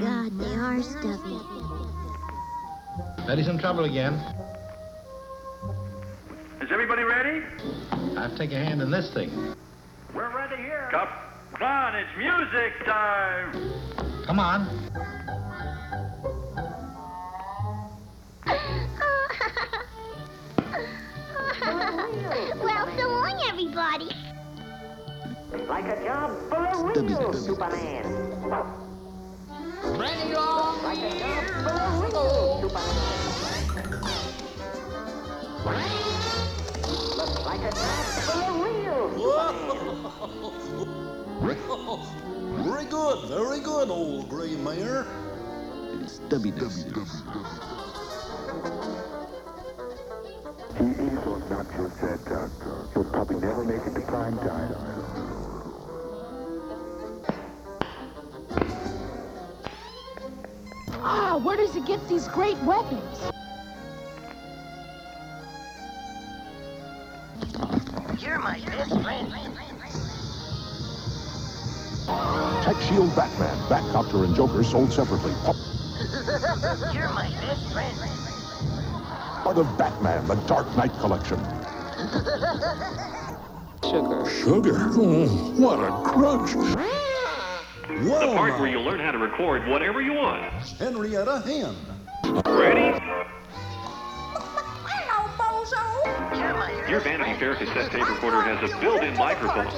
god, they are stubby. Betty's in trouble again. Is everybody ready? I have to take a hand in this thing. Was not just that doctor. He'll probably never make it to prime time. Ah, where does he get these great weapons? You're my best friend. Tech Shield Batman, Batcopter, and Joker sold separately. You're my best friend. Part of Batman, the Dark Knight Collection. Sugar. Sugar? Oh, what a crunch. The part where you learn how to record whatever you want. Henrietta Hen. Ready? Hello, Bozo. Your Vanity Fair cassette tape recorder has a built-in microphone.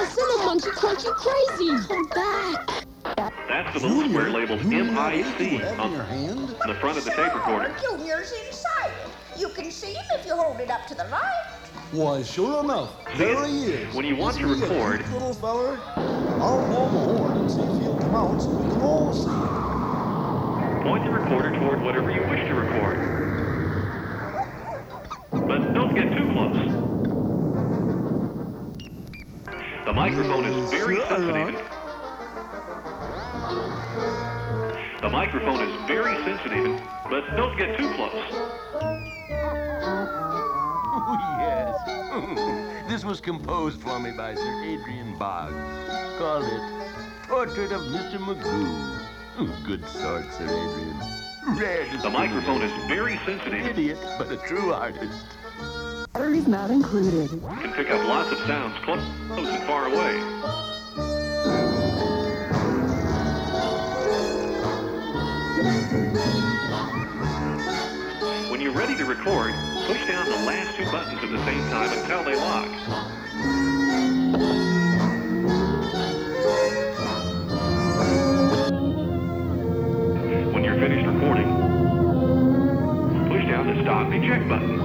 Wendell's gone Cinnamon crunchy crazy. I'm back. That's the little square labeled you MIC on your hand? the front of the tape recorder. Junior's inside it. You can see him if you hold it up to the light. Why, sure enough, there he is. when you want to Isn't he record- cute little feller? I'll blow the horn and see if he'll come out so we can all see him. Point the recorder toward whatever you wish to record. But don't get too close. The microphone is very sensitive. The microphone is very sensitive, but don't get too close. Oh, yes. this was composed for me by Sir Adrian Boggs. Called it Portrait of Mr. Magoo. Oh, Good sort, Sir Adrian. Rare The microphone is very sensitive. idiot, but a true artist. Batteries not included. Can pick up lots of sounds close and far away. When you're ready to record, push down the last two buttons at the same time until they lock. When you're finished recording, push down the stop eject button.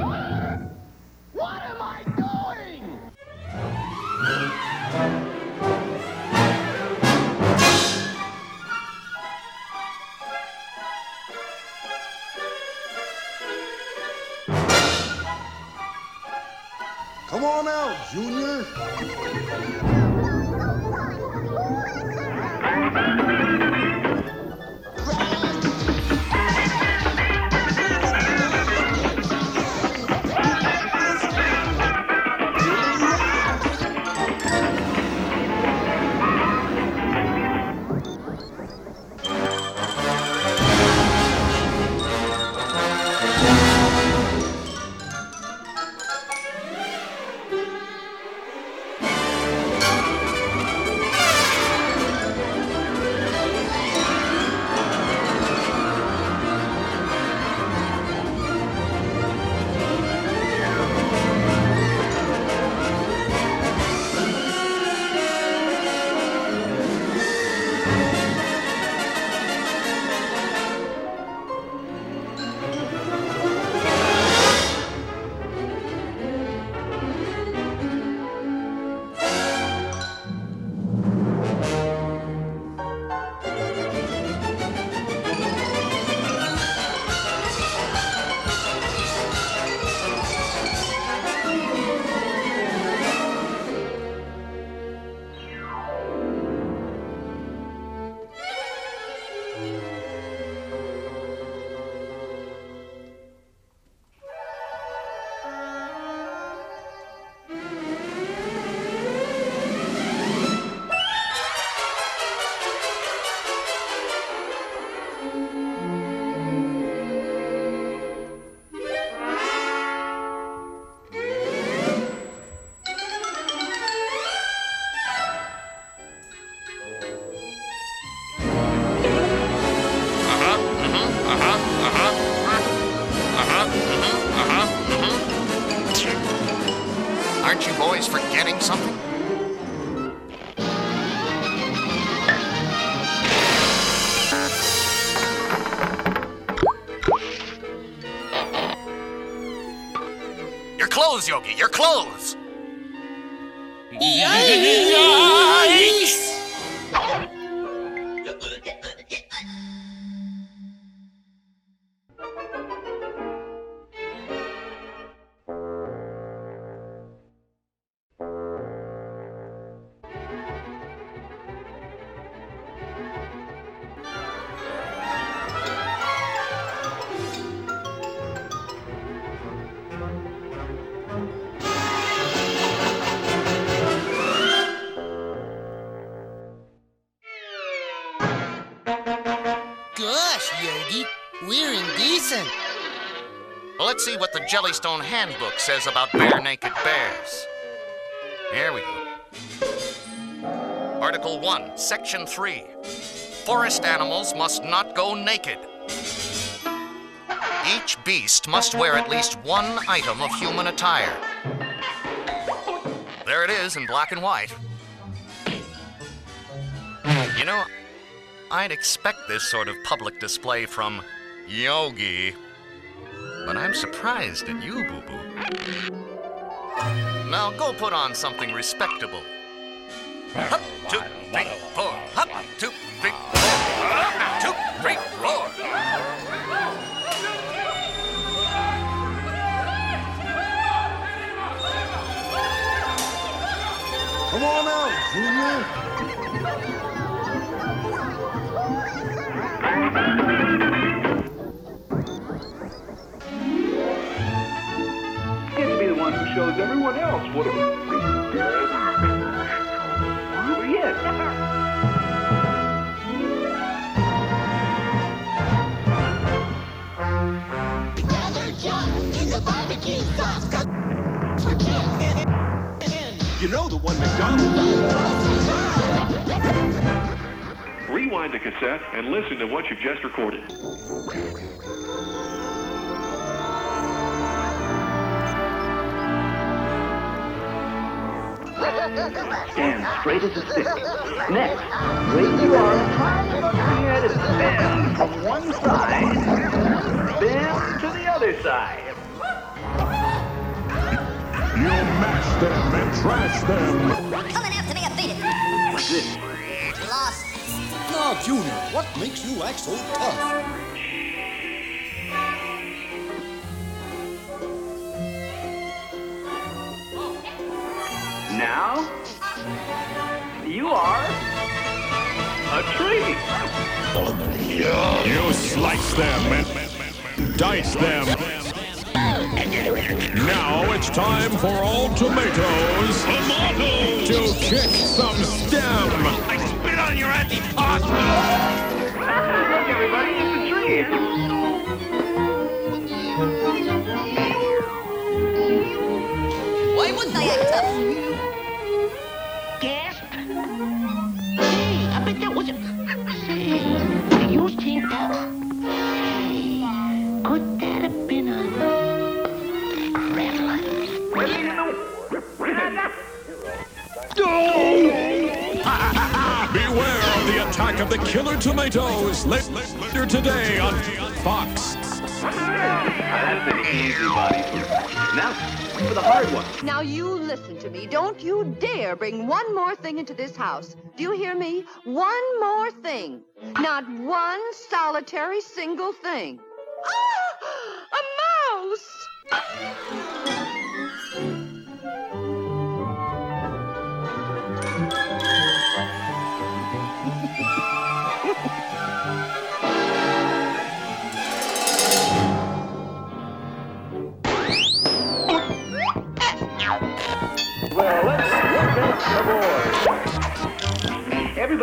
Yogi, your clothes! We're indecent. Well, let's see what the Jellystone Handbook says about bare naked bears. Here we go. Article 1, Section 3. Forest animals must not go naked. Each beast must wear at least one item of human attire. There it is in black and white. You know, I'd expect this sort of public display from Yogi. But I'm surprised at you, Boo Boo. Now go put on something respectable. Hup, two, three, four. Hup, two, three, four. Hup, two, three, four. Come on out, Junior. To be the one who shows everyone else what a... Oh, yes. You know the one McDonald's. Rewind the cassette and listen to what you've just recorded. Stand straight as a stick. Next, raise your arm high above your head and bend from one side. Bend to the other side. You'll mash them and trash them. Coming after me, I beat it. What's this? Lost. Ah, now, Junior, what makes you act so tough? Now, you are a tree. You slice them and dice them. Now it's time for all tomatoes to kick some stem. I spit on your anti-pasta! Look, everybody, it's a tree. Gasp. I bet that was a... You could that have been a... Beware of the attack of the killer tomatoes later today on Fox. That's an easy body. Now, for the hard one. Now you listen to me. Don't you dare bring one more thing into this house. Do you hear me? One more thing. Not one solitary single thing. Ah! A mouse!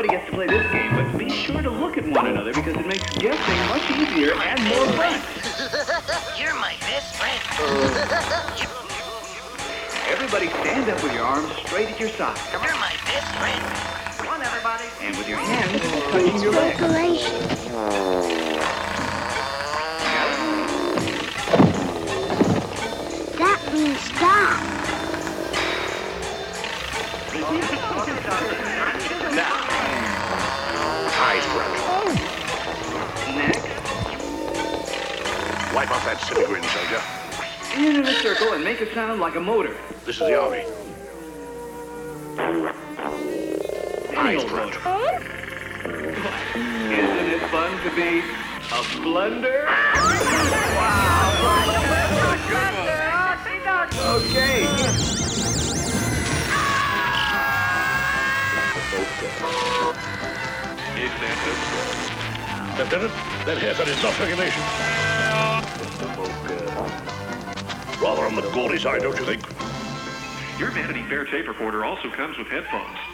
Everybody gets to play this game, but be sure to look at one another because it makes guessing much easier and more fun. You're my best friend. Everybody stand up with your arms straight at your sides. You're my best friend. Come on, everybody. And with your hands touching your legs. Wipe off that silly grin, soldier. in in a circle and make a sound like a motor. This is the army. Any old motor. Isn't it fun to be a blunder? Okay. It's that Lieutenant, that haircut is not regulation. Uh, rather on the gaudy side, don't you think? Your Vanity Fair tape recorder also comes with headphones.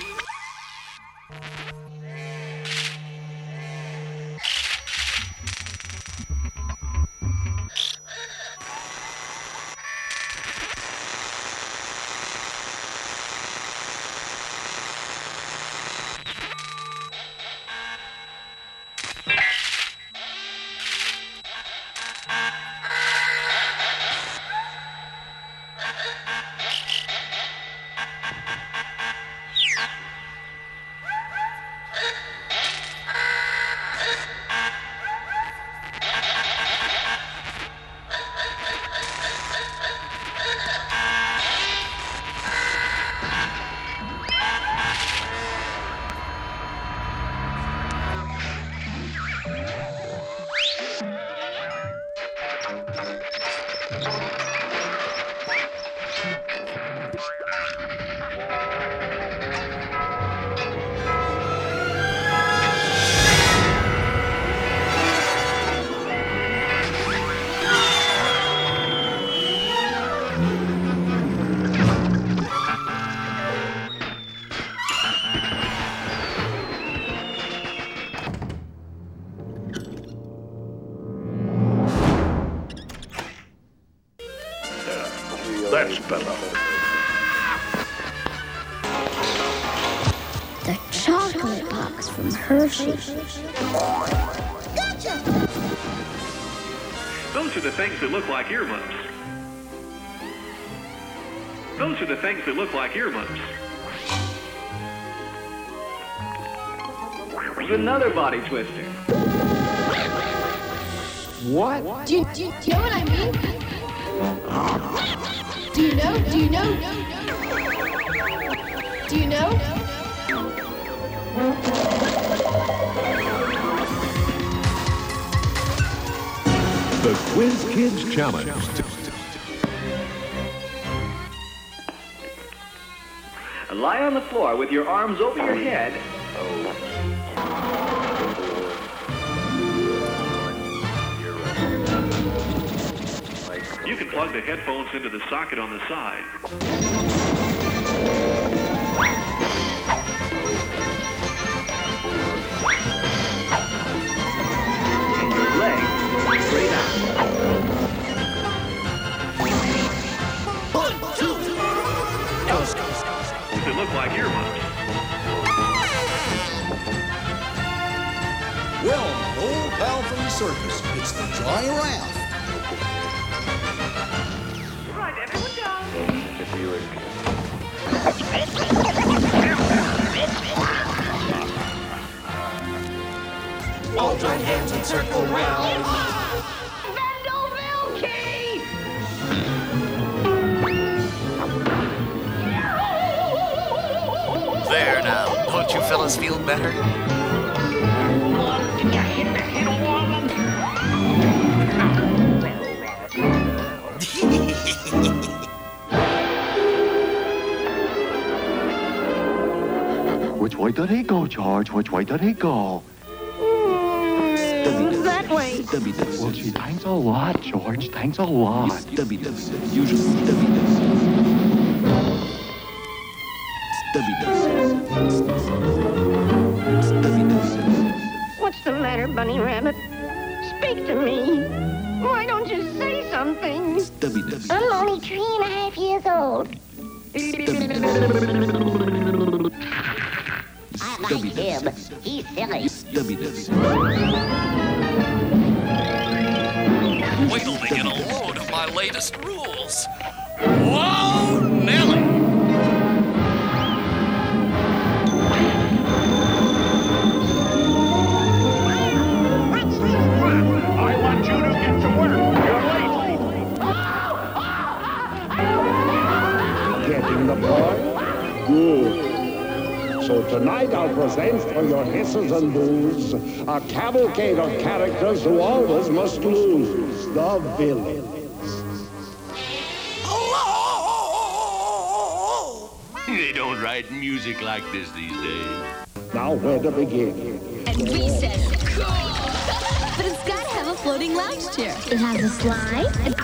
The things that look like earmuffs. There's another body twister. What? Do you, do, you, do you know what I mean? Do you know? Do you know? Do you know? The Quiz Kids Challenge. Lie on the floor with your arms over your head. You can plug the headphones into the socket on the side. Look like earmuffs. Well, an old pal from the circus. It's the Johnny Raft. All join hands and circle round. Now. Don't you fellas feel better? Which way did he go, George? Which way did he go? Mm, that way. Well, gee, thanks a lot, George. Thanks a lot. What's Bunny Rabbit? Speak to me. Why don't you say something? I'm only three and a half years old. I like him. He's silly. Wait till they get a load of my latest rules. Whoa, Nelly! You're late. Getting the? Good. So tonight I'll present for your hisses and boos a cavalcade of characters who always must lose. The villains. They don't write music like this these days. Now where to begin? And we said, cool! Floating lounge chair. It has a slide.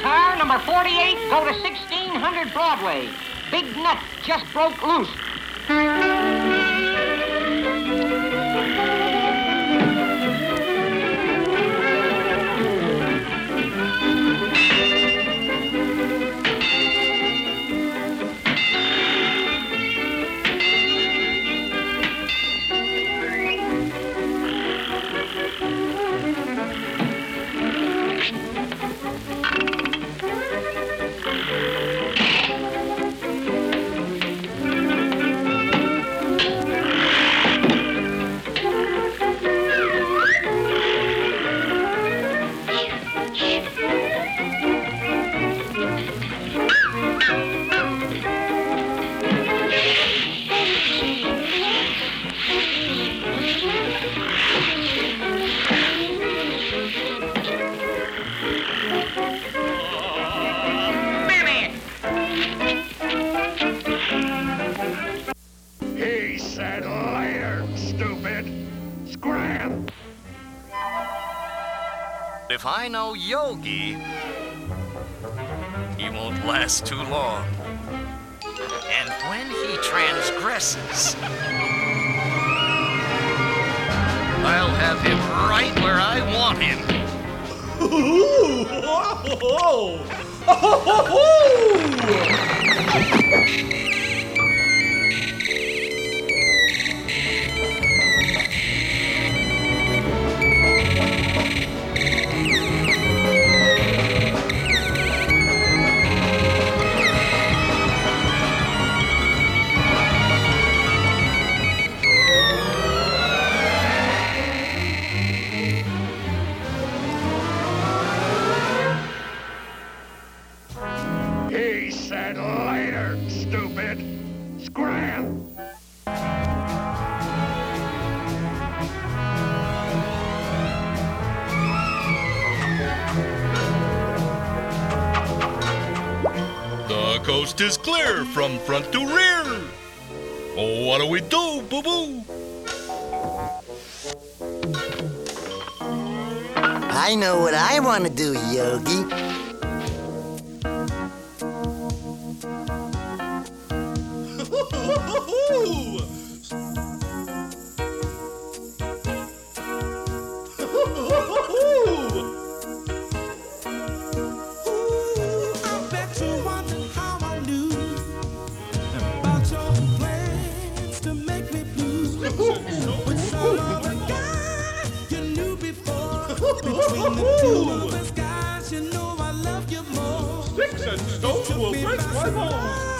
Car number 48, go to 1600 Broadway. Big nut just broke loose. If I know Yogi, he won't last too long. And when he transgresses, I'll have him right where I want him. He I want to do, Yogi. Sticks and stones will break my bones.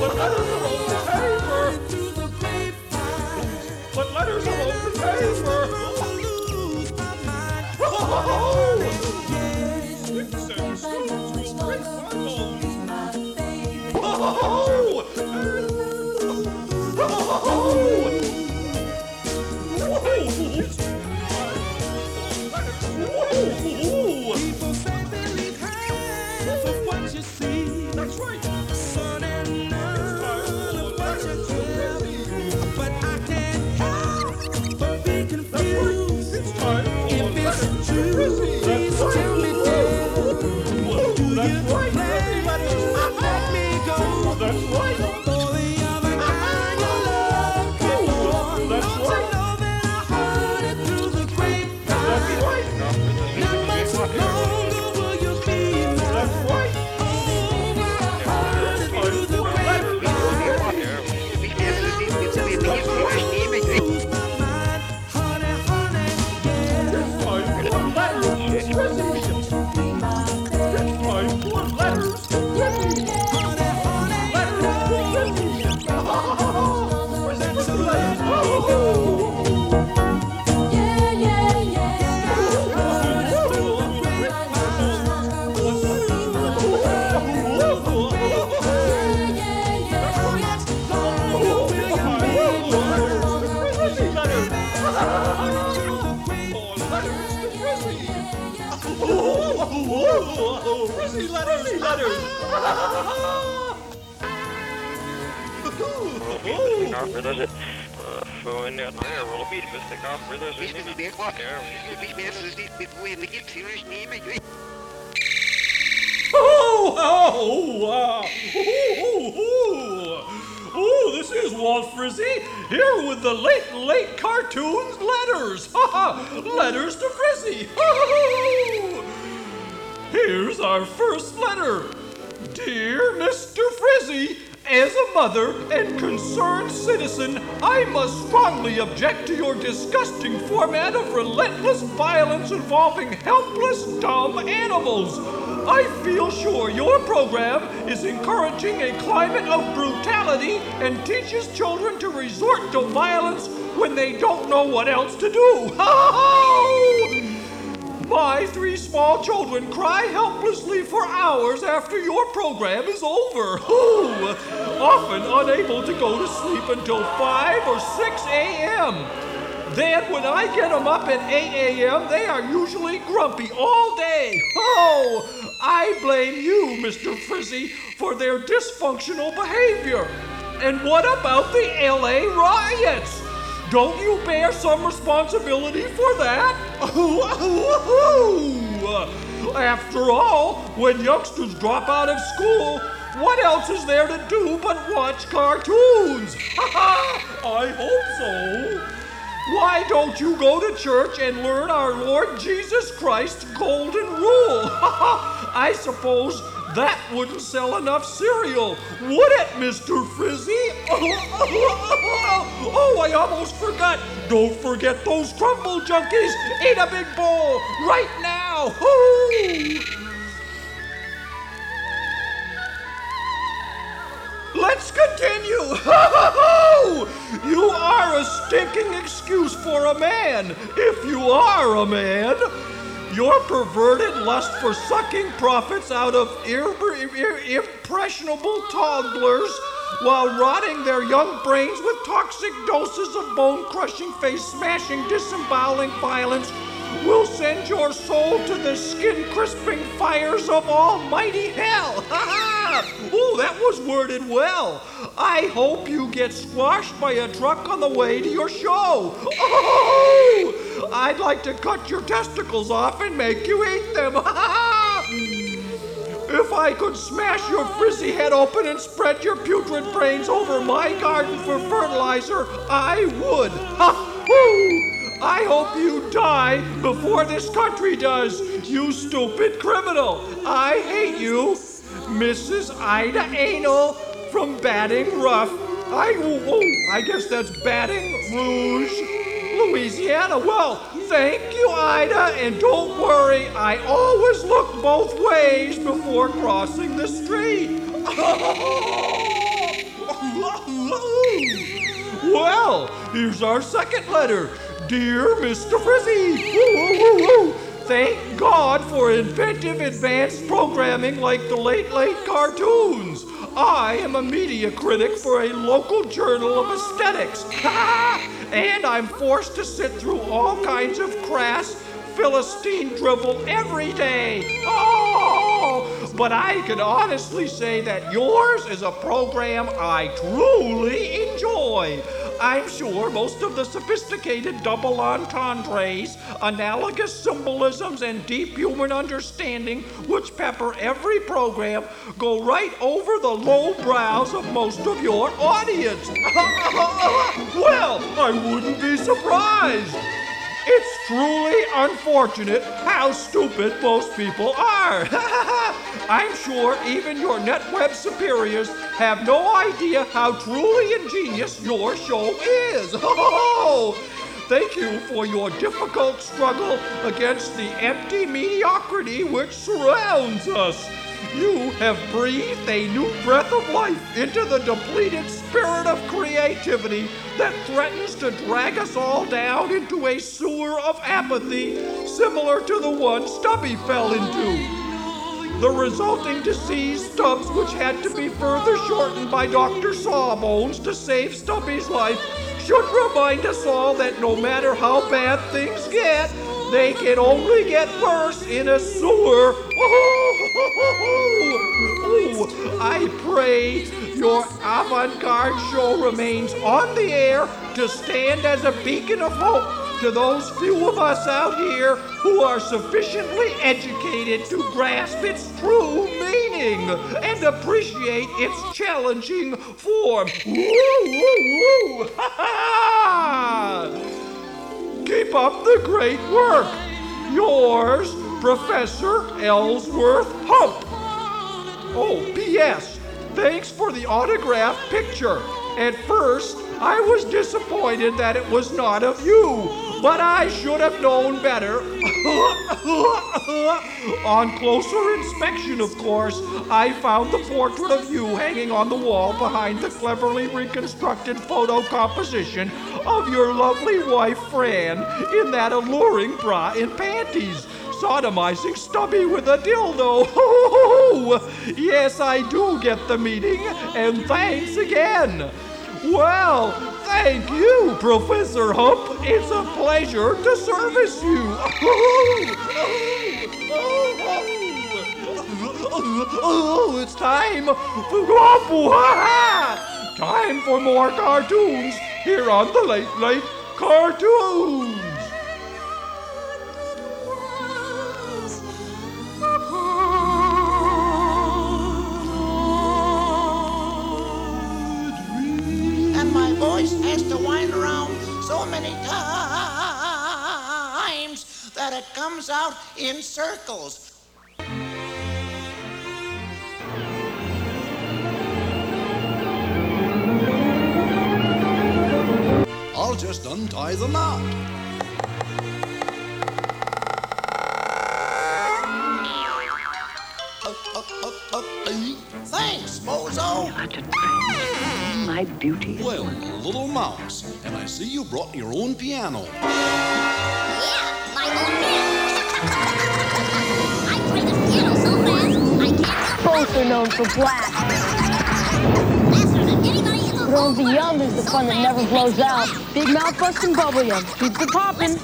But letters are on the paper. But letters are on the paper. Sticks and oh, oh, oh. you. Oh, oh, oh. oh, this is Walt Frizzy here with the late, late cartoons letters. Ha ha! Letters to Frizzy. Here's our first letter. Dear Mr. Frizzy, as a mother and concerned citizen, I must strongly object to your disgusting format of relentless violence involving helpless, dumb animals. I feel sure your program is encouraging a climate of brutality and teaches children to resort to violence when they don't know what else to do. My three small children cry helplessly for hours after your program is over. Ooh, often unable to go to sleep until 5 or 6 a.m. Then, when I get them up at 8 a.m., they are usually grumpy all day. Oh, I blame you, Mr. Frizzy, for their dysfunctional behavior. And what about the LA riots? Don't you bear some responsibility for that? After all, when youngsters drop out of school, what else is there to do but watch cartoons? I hope so. Why don't you go to church and learn our Lord Jesus Christ's golden rule? I suppose that wouldn't sell enough cereal, would it, Mr. Frizzy? Oh, oh, oh, oh, I almost forgot. Don't forget those crumble junkies. Eat a big bowl right now. Let's continue. you are a stinking excuse for a man, if you are a man. Your perverted lust for sucking profits out of impressionable toddlers while rotting their young brains with toxic doses of bone crushing, face smashing, disemboweling violence will send your soul to the skin crisping fires of almighty hell. Ha ha! Ooh, that was worded well. I hope you get squashed by a truck on the way to your show. Oh, I'd like to cut your testicles off and make you eat them. If I could smash your frizzy head open and spread your putrid brains over my garden for fertilizer, I would. Ha! Woo! I hope you die before this country does, you stupid criminal. I hate you, Mrs. Ida Anal from Batting Rough. I, oh, oh, I guess that's Baton Rouge, Louisiana. Well, thank you, Ida, and don't worry, I always look both ways before crossing the street. well, here's our second letter. Dear Mr. Frizzy, woo, woo, woo, woo. Thank God for inventive advanced programming like the Late Late Cartoons. I am a media critic for a local journal of aesthetics. and I'm forced to sit through all kinds of crass Philistine drivel every day. Oh, but I can honestly say that yours is a program I truly enjoy. I'm sure most of the sophisticated double entendres, analogous symbolisms, and deep human understanding which pepper every program go right over the low brows of most of your audience. well, I wouldn't be surprised. Truly unfortunate how stupid most people are. I'm sure even your NetWeb superiors have no idea how truly ingenious your show is. Thank you for your difficult struggle against the empty mediocrity which surrounds us. You have breathed a new breath of life into the depleted spirit of creativity that threatens to drag us all down into a sewer of apathy similar to the one Stubby fell into. The resulting disease stubs, which had to be further shortened by Dr. Sawbones to save Stubby's life, should remind us all that no matter how bad things get, They can only get worse in a sewer. Oh, I pray your avant-garde show remains on the air to stand as a beacon of hope to those few of us out here who are sufficiently educated to grasp its true meaning and appreciate its challenging form. Woo, woo, woo! Ha ha! Keep up the great work. Yours, Professor Ellsworth Hump. Oh, P.S. Thanks for the autographed picture. At first, I was disappointed that it was not of you, but I should have known better. on closer inspection, of course, I found the portrait of you hanging on the wall behind the cleverly reconstructed photo composition of your lovely wife, Fran, in that alluring bra and panties sodomizing Stubby with a dildo. yes, I do get the meeting, and thanks again. Well, thank you, Professor Hump. It's a pleasure to service you. Oh, it's time for Time for more cartoons here on the Late Late Cartoons. And my voice has to wind around so many times that it comes out in circles. I'll just untie the knot. Thanks, Bozo. My beauty. Well, little mouse, and I see you brought your own piano. Yeah, my own piano. I play the piano so fast, I can't. Both are known for black. But over yonder's the fun that never blows out. Big mouth busting bubble yum. Keeps it popping.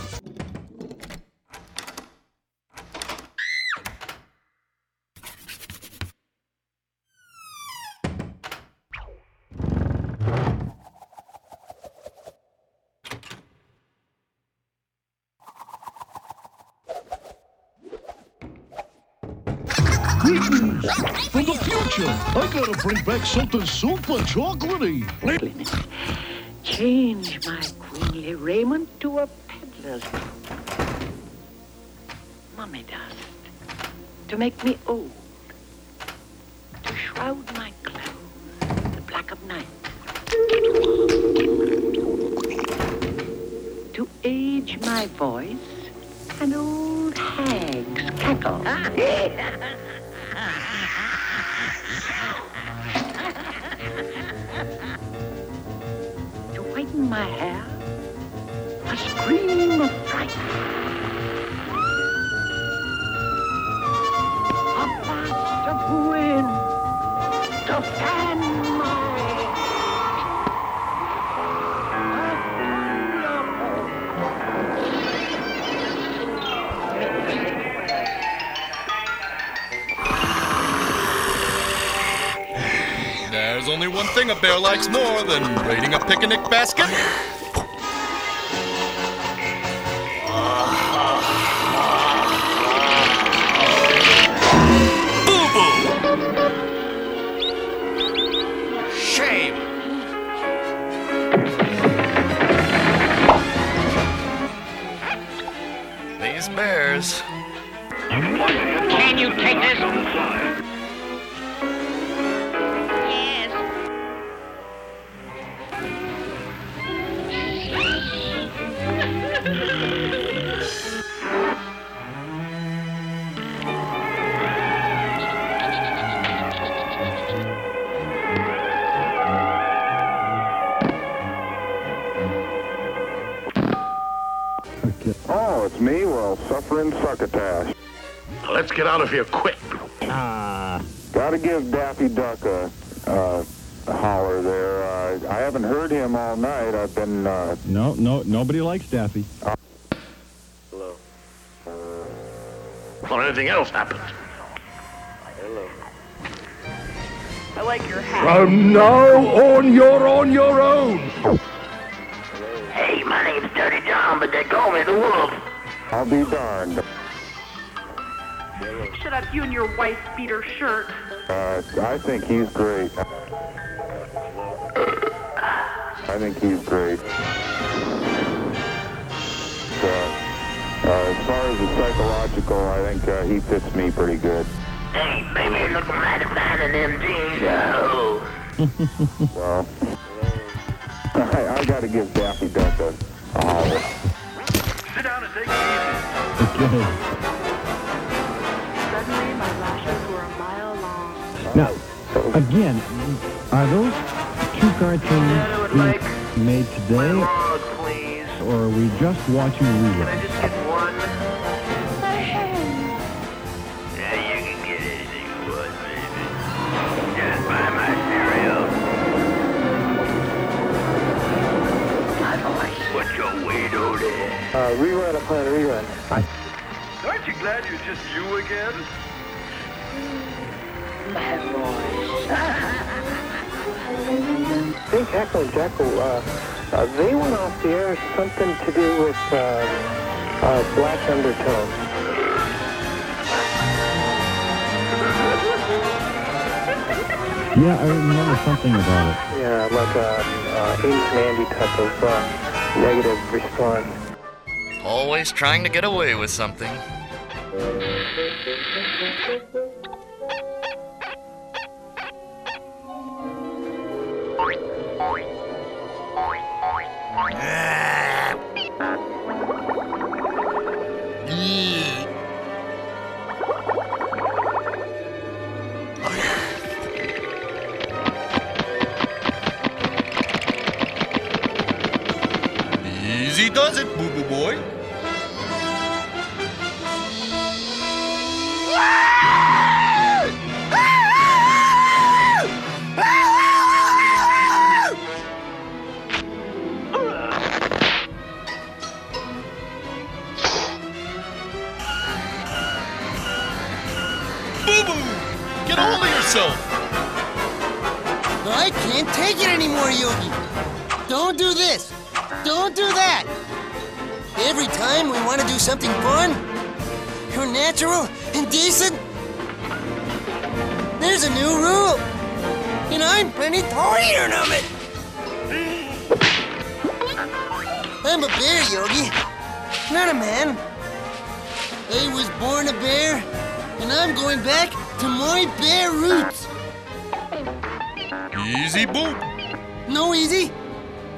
Greetings from the future. I gotta bring back something super chocolatey. Change my queenly raiment to a peddler's mummy dust to make me old, to shroud my clothes in the black of night, to age my voice an old hag's cackle. Ah. one thing a bear likes more than raiding a picnic basket. Shame! These bears. Can you take this? Well, succotash. Let's get out of here quick. Ah. Gotta give Daffy Duck a, uh, a holler there. Uh, I haven't heard him all night. I've been, uh, No, no, nobody likes Daffy. Hello. until anything else happens. Hello. I like your hat. From now on, you're on your own. Hey, my name's Dirty John, but they call me the Wolf. I'll be darned. Shut up, you and your wife beater shirt. Uh, I think he's great. I think he's great. Uh, uh, as far as the psychological, I think uh, he fits me pretty good. Hey, baby, looking mighty fine in them jeans, oh. Well, I, I got to give Daffy Duck a, a holler. Suddenly, my lashes were a mile long. Now, again, are those two cartoons being made today, or are we just watching reruns? Yeah, you can get anything you want, baby. Just buy my cereal. I don't like what your weirdo there. Uh, rerun upon rerun. Aren't you glad you're just you again? I think Heckle and Jeckle, uh, uh, they went off the air something to do with uh, uh, black undertones. Yeah, I remember something about it. Yeah, like a uh, Ace and Andy type of uh, negative response. Always trying to get away with something. Easy can't take it anymore, Yogi. Don't do this. Don't do that. Every time we want to do something fun, or natural and decent, there's a new rule. And I'm plenty tired of it. I'm a bear, Yogi. Not a man. I was born a bear, and I'm going back to my bear roots. Easy, boo. No easy.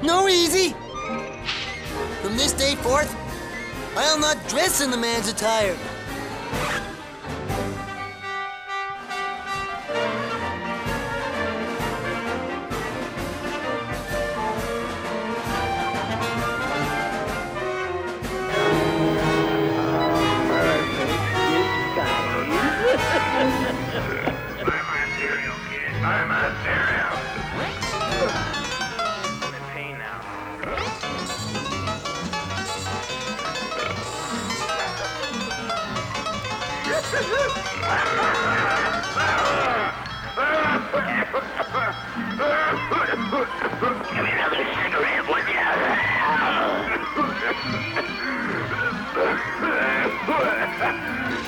No easy. From this day forth, I'll not dress in the man's attire.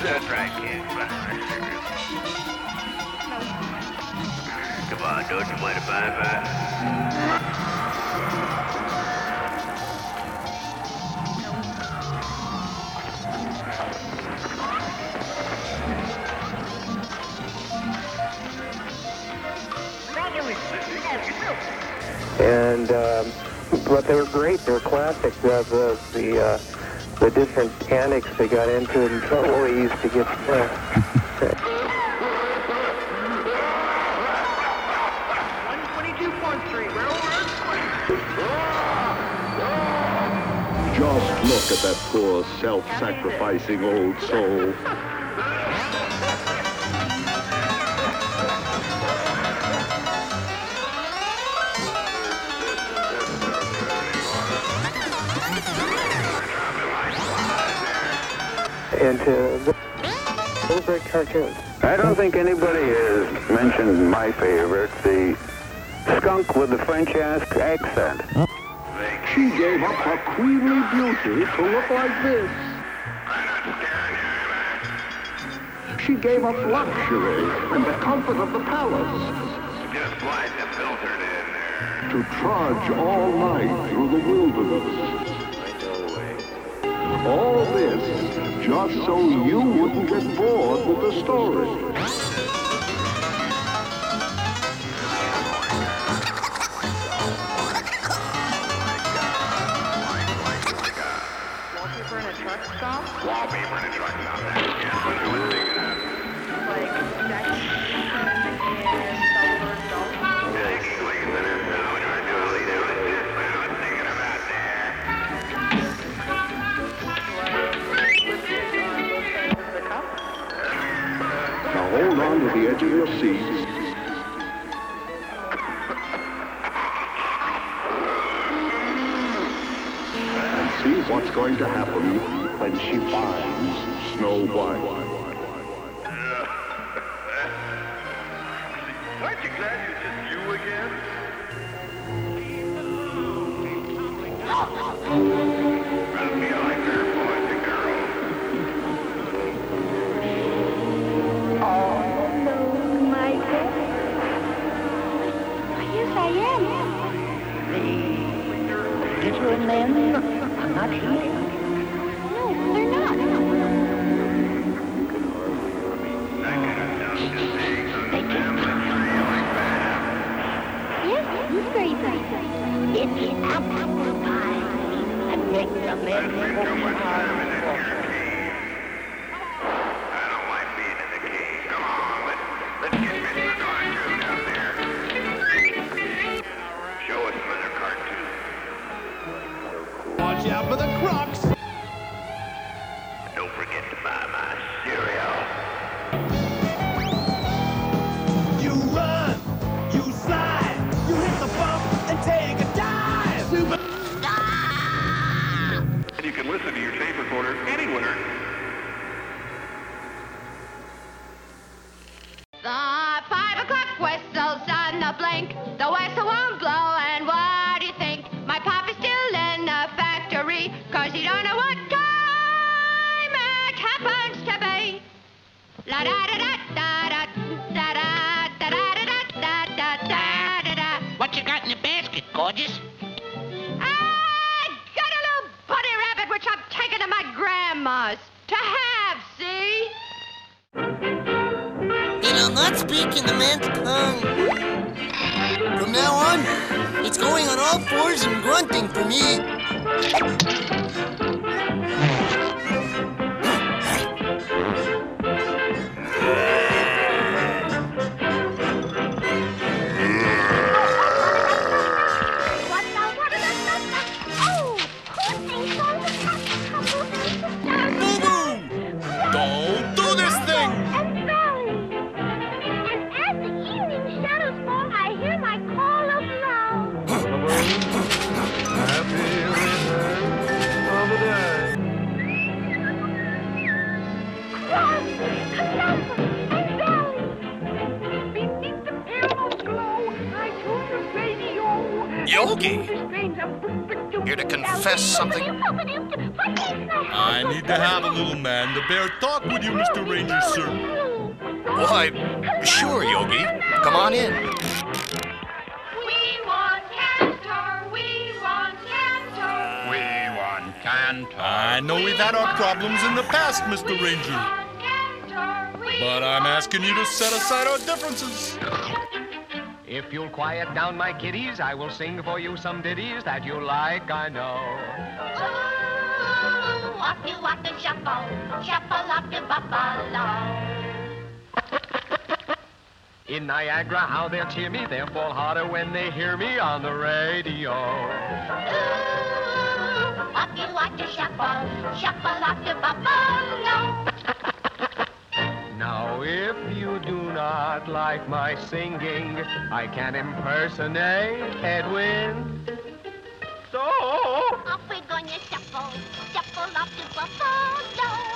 That's right, kid. Come on, don't you if I, uh... And um, but they were great. They were classic. The the the, uh, the different antics they got into and trouble they used to get. 122 Front Street, Railroad. Just look at that poor self-sacrificing old soul. And to What was that cartoon? I don't think anybody has mentioned my favorite, the skunk with the French ask accent. She gave up her queenly beauty to look like this. She gave up luxury and the comfort of the palace Just slide the filter in there. to trudge all night through the wilderness. All this just so you wouldn't get bored with the story. I'm not kidding. No, they're not. They yes, very pie. It's apple pie. A mix of every something. I need to have a little man to bear talk with you, Mr. Ranger, sir. Why, sure, Yogi. Come on in. We want Cantor, we want Cantor. We want Cantor. I know we've had our problems in the past, Mr. Ranger. But I'm asking you to set aside our differences. If you'll quiet down, my kiddies, I will sing for you some ditties that you like, I know. Walk you walk and shuffle, shuffle up your buffalo. In Niagara, how they'll cheer me, they'll fall harder when they hear me on the radio. Walk you walk and shuffle, shuffle up your buffalo. Now, if you not like my singing, I can impersonate Edwin. So, Off we're gonna shuffle, shuffle up your buffalo.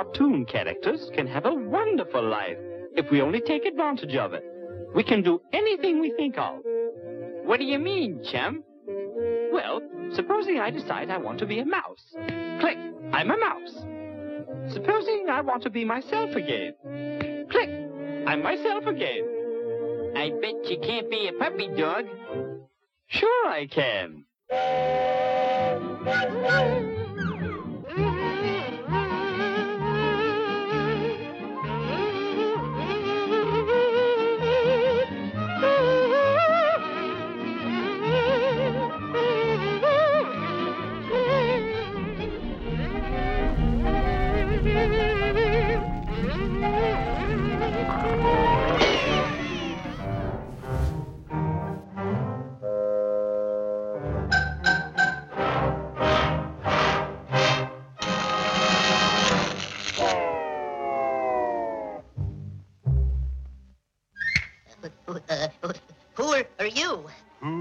Cartoon characters can have a wonderful life if we only take advantage of it. We can do anything we think of. What do you mean, chum? Well, supposing I decide I want to be a mouse. Click, I'm a mouse. Supposing I want to be myself again. Click, I'm myself again. I bet you can't be a puppy dog. Sure I can.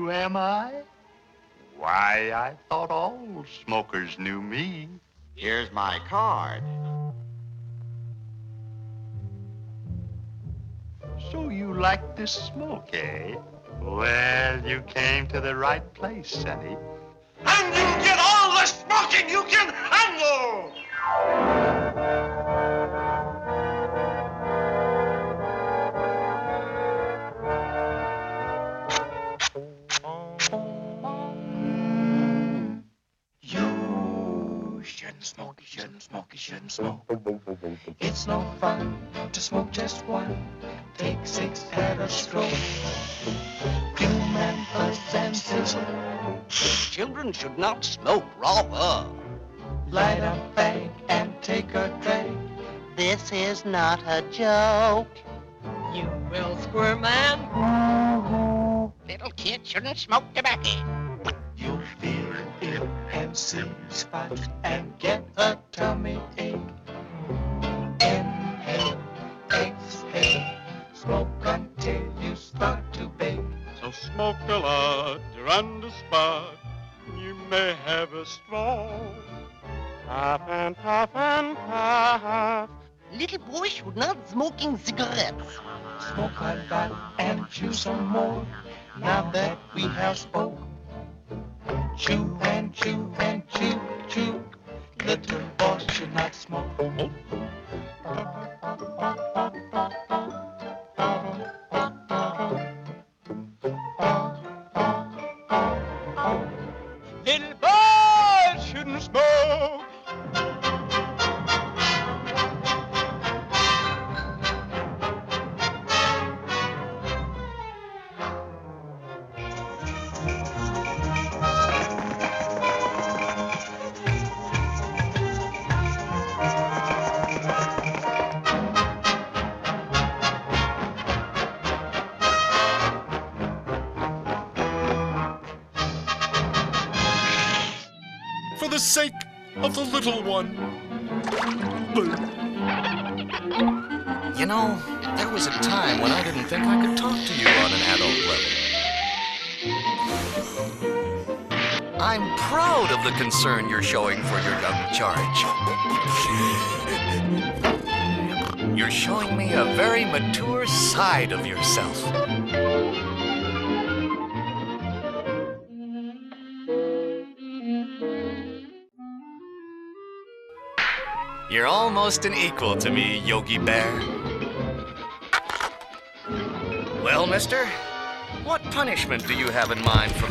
Who am I? Why, I thought all smokers knew me. Here's my card. So you like this smoke, eh? Well, you came to the right place, Sonny. And you get all the smoking you can handle! Shouldn't smoke, you shouldn't smoke, you shouldn't smoke. It's no fun to smoke just one. Take six at a stroke. Fume and buzz and sizzle. Children should not smoke raw. Light a fag and take a drag. This is not a joke. You will squirm man. Little kids shouldn't smoke tobacco. You'll feel it and see spots and get a tummy ache. Inhale, exhale, smoke until you start to bake. So smoke a lot, you're under spot. You may have a strong puff and puff and puff. Little boys should not smoking cigarettes. Smoke a lot and chew some more. Now that we have spoke, chew and chew and chew, chew. Little boys should not smoke. Of the little one. You know, there was a time when I didn't think I could talk to you on an adult level. I'm proud of the concern you're showing for your young charge. You're showing me a very mature side of yourself. You're almost an equal to me, Yogi Bear. Well, mister, what punishment do you have in mind for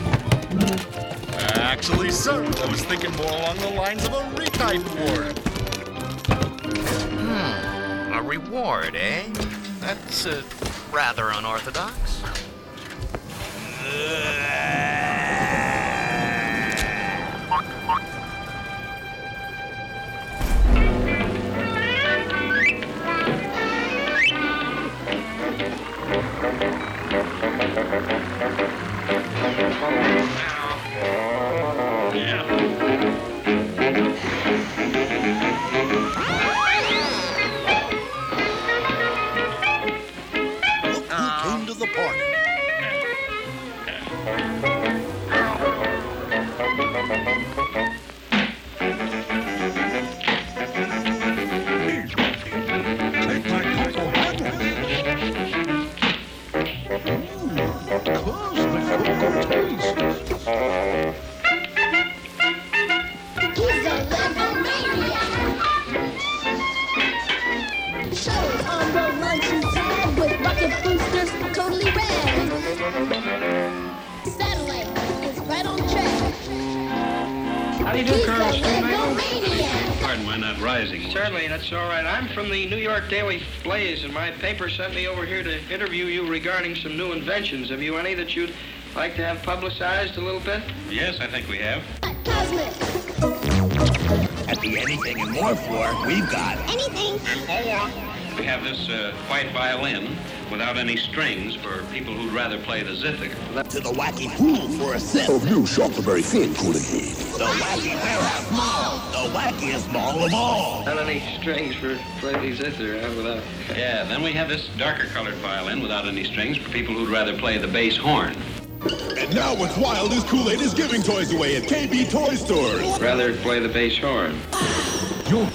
Actually, sir, I was thinking more along the lines of a retype award. Hmm, a reward, eh? That's uh, rather unorthodox. Look How do you do, Colonel? Pardon why not rising. Certainly, that's all right. I'm from the New York Daily Blaze, and my paper sent me over here to interview you regarding some new inventions. Have you any that you'd like to have publicized a little bit? Yes, I think we have. Cosmic. At the Anything and More floor, we've got anything and more. We have this uh, white violin without any strings for people who'd rather play the zither. to the wacky pool for a sip. Of new Sharkleberry Fin cooling aid. The wacky warehouse mall, the wackiest mall of all. Not any strings for play the zither, huh, without... Yeah, then we have this darker colored violin without any strings for people who'd rather play the bass horn. And now what's wild is Kool-Aid is giving toys away at KB Toy Stores. Rather play the bass horn. You'll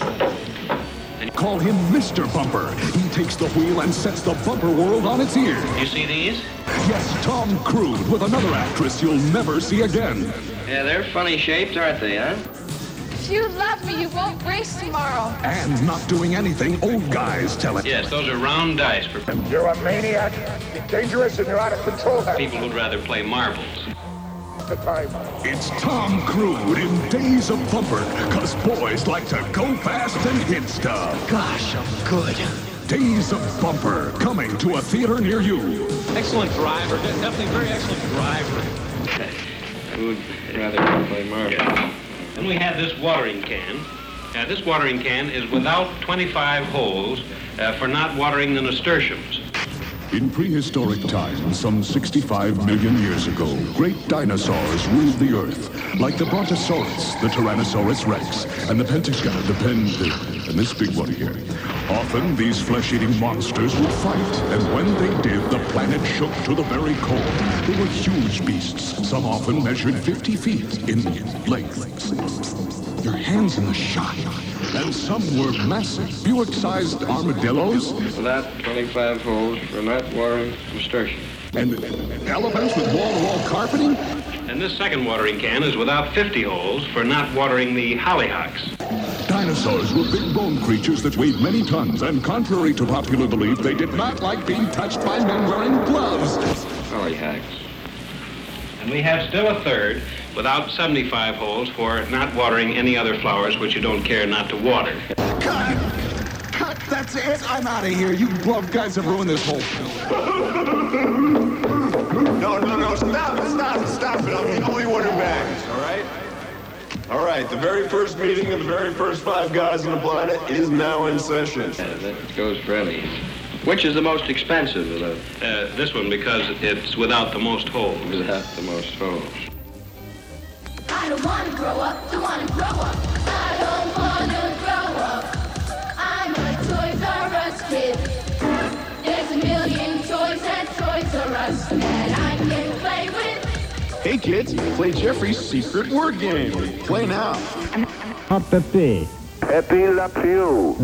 call him Mr. Bumper. He takes the wheel and sets the bumper world on its ear. You see these? Yes, Tom Cruise with another actress you'll never see again. Yeah, they're funny shaped, aren't they, huh? If you love me, you won't race tomorrow. And not doing anything old guys tell it. Yes, those are round dice for You're a maniac. You're dangerous and you're out of control. people who'd rather play marbles. The time. It's Tom Cruise in Days of Bumper, cause boys like to go fast and hit stuff. Gosh, I'm good. Days of Bumper, coming to a theater near you. Excellent driver. Definitely very excellent driver. Who'd rather play marbles? Then we have this watering can. Uh, this watering can is without 25 holes uh, for not watering the nasturtiums. In prehistoric times, some 65 million years ago, great dinosaurs ruled the Earth, like the Brontosaurus, the Tyrannosaurus Rex, and the Pentagon, the Pen, and this big one here. Often, these flesh-eating monsters would fight, and when they did, the planet shook to the very core. They were huge beasts. Some often measured 50 feet in length. Your hands in the shot. And some were massive, Buick-sized armadillos, Without 25 holes for not watering nasturtium. and elephants with wall-to-wall carpeting. And this second watering can is without 50 holes for not watering the hollyhocks. Dinosaurs were big bone creatures that weighed many tons, and contrary to popular belief, they did not like being touched by men wearing gloves. Hollyhocks. And we have still a third without 75 holes for not watering any other flowers which you don't care not to water. Cut! Cut! That's it! I'm out of here. You glove guys have ruined this whole No, no, no, stop it, stop it, stop it. I'm the only one who matters, all right? All right, the very first meeting of the very first five guys on the planet is now in session. Yeah, that goes for any. Which is the most expensive of the... Uh, this one because it's without the most holes. Without the most holes. Hey, kids, play Jeffrey's secret word game. Play now. Hop Pepe. Pepe Le Pew.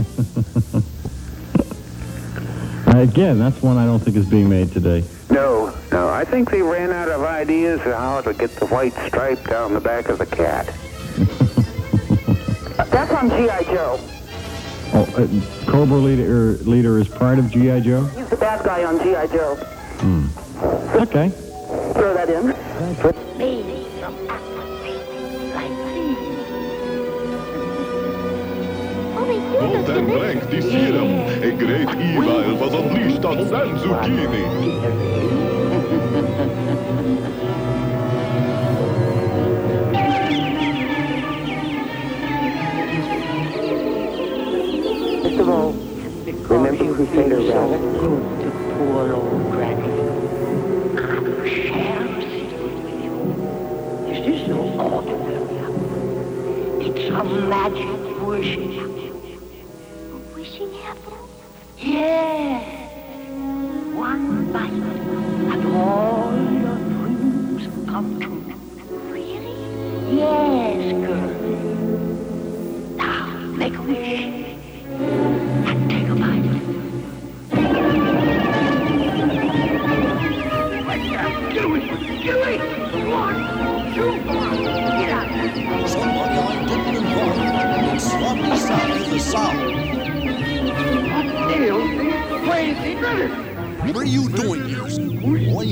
Again, that's one I don't think is being made today. No, no. I think they ran out of ideas of how to get the white stripe down the back of the cat. That's on G.I. Joe. Oh, uh, Cobra leader, leader is part of G.I. Joe? He's the bad guy on G.I. Joe. Hmm. Okay. Throw that in. Baby from Bolt and blank the serum. A great evil was unleashed on San Zucchini. First of all, remember Crusader Rabbit? good to poor old Granny. I'm sharing with you. This is no ordinary It's a magic wishing Yes. What are you doing here, boy?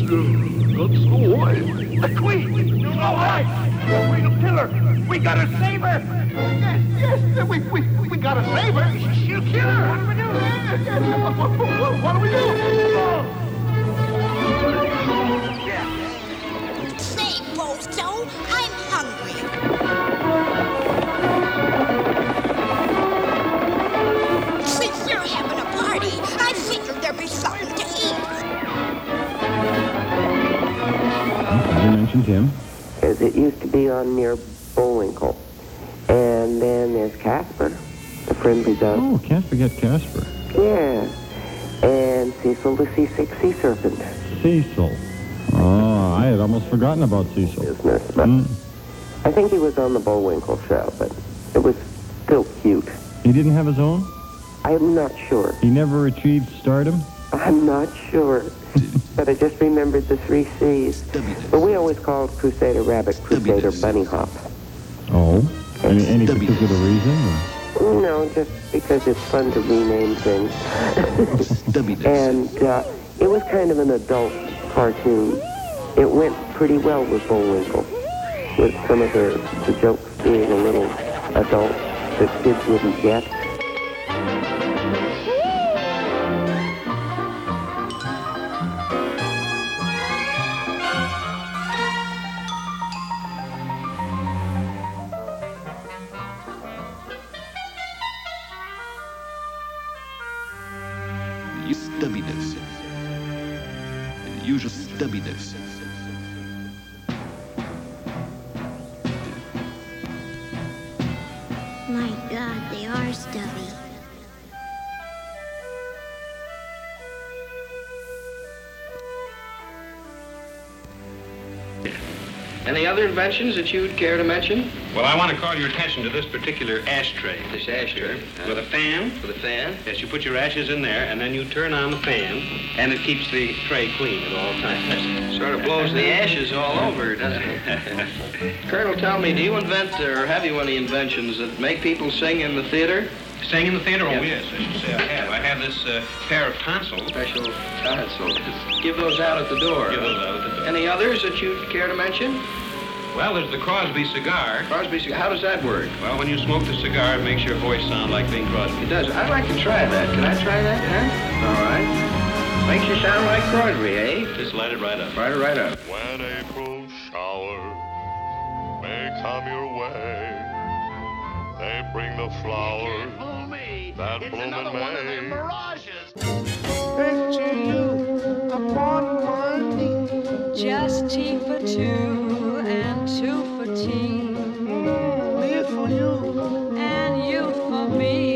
That's the way. A queen! No, All right! We'll kill her. We gotta save her. Yes, yes, we, we, we gotta save her. She'll kill her. What do we do? Yes, yes. What, what, what do we do? Say, Bozo, I'm hungry. I mentioned him. As it used to be on near Bullwinkle. And then there's Casper, the friendly dove. Oh, can't forget Casper. Yeah. And Cecil the seasick sea serpent. Cecil. Oh, I had almost forgotten about Cecil. Business, but hmm. I think he was on the Bullwinkle show, but it was still cute. He didn't have his own? I'm not sure. He never achieved stardom? I'm not sure. but I just remembered the three C's. But we always called Crusader Rabbit Crusader Bunny Hop. Oh? Any, any particular reason? or- No, just because it's fun to rename things. and uh, it was kind of an adult cartoon. It went pretty well with Bullwinkle, with some of the, the jokes being a little adult that kids wouldn't get. Inventions that you'd care to mention? Well, I want to call your attention to this particular ashtray. This ashtray. With a fan. With a fan? Yes, you put your ashes in there, and then you turn on the fan, and it keeps the tray clean at all times. Sort of blows the ashes all over, doesn't it? Colonel, tell me, do you invent or have you any inventions that make people sing in the theater? Sing in the theater? Oh, Yeah. yes, I should say I have. I have this uh, pair of tonsils. Special tonsils. Give those out at the door. Give those out at the door. Any others that you'd care to mention? Well, there's the Crosby cigar. Crosby cigar. How does that work? Well, when you smoke the cigar, it makes your voice sound like Bing Crosby. It does. I'd like to try that. Can I try that, huh? All right. Makes you sound like Crosby, eh? Just light it right up. Light it right up. When April showers may come your way, they bring the flowers that bloom in May. Picture you upon one knee. Just tea for two and two for tea. Mm, me for you. And you for me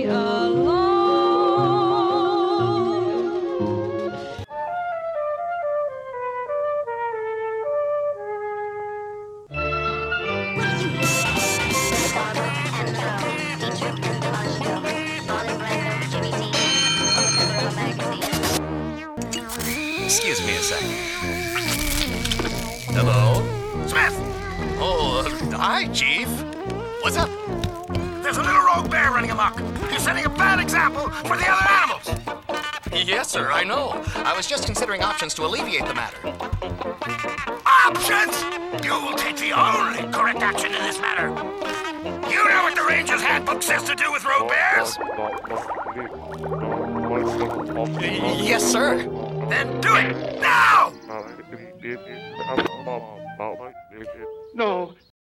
hi, Chief. What's up? There's a little rogue bear running amok. He's setting a bad example for the other animals. Yes, sir, I know. I was just considering options to alleviate the matter. Options! You will take the only correct action in this matter. You know what the Ranger's Handbook says to do with rogue bears? Yes, sir. Then do it now! No,